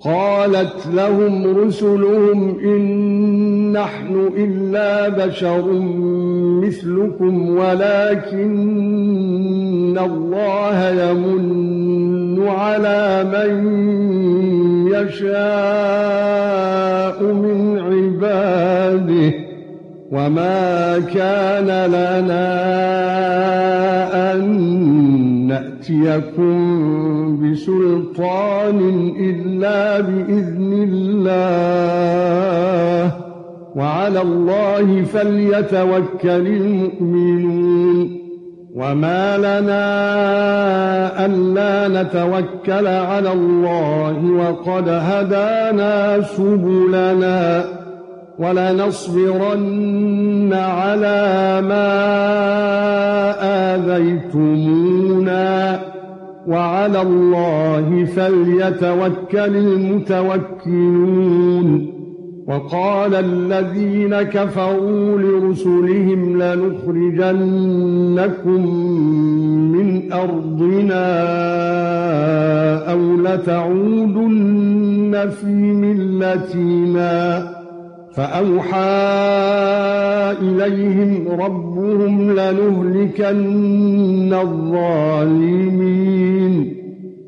قالت لهم رسلهم إن نحن إلا بشر مثلكم ولكن الله يمن على من يشاء من عباده وما كان لنا أن يَأْتِيَكُم بِسُلْطَانٍ إِلَّا بِإِذْنِ اللَّهِ وَعَلَى اللَّهِ فَلْيَتَوَكَّلِ الْمُؤْمِنُونَ. وَمَا لَنَا أَلَّا نَتَوَكَّلَ عَلَى اللَّهِ وَقَدْ هَدَانَا سُبُلَنَا وَلَنَصْبِرَنَّ عَلَى مَا آذَيْتُمُونَا وَعَلَى اللَّهِ فَلْيَتَوَكَّلِ الْمُتَوَكِّلُونَ. وَقَالَ الَّذِينَ كَفَرُوا لِرُسُلِهِمْ لَنُخْرِجَنَّكُمْ مِنْ أَرْضِنَا أَوْ لَتَعُودُنَّ فِي مِلَّتِنَا. فَأَوْحَى إِلَيْهِمْ رَبُّهُمْ لَنُهْلِكَنَّ الظَّالِمِينَ.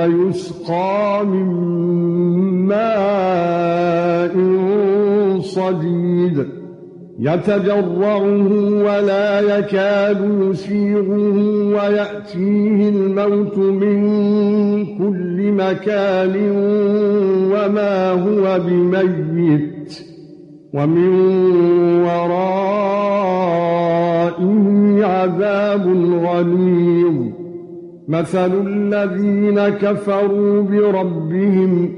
ويسقى من ماء صديد. يتجرعه ولا يكاد يسيغه ويأتيه الموت من كل مكان وما هو بميت. ومن مثل الذين كفروا بربهم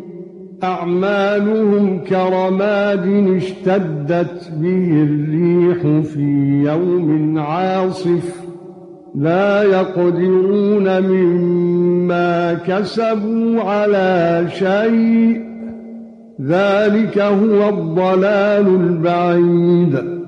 أعمالهم كرماد اشتدت به الريح في يوم عاصف لا يقدرون مما كسبوا على شيء ذلك هو الضلال البعيد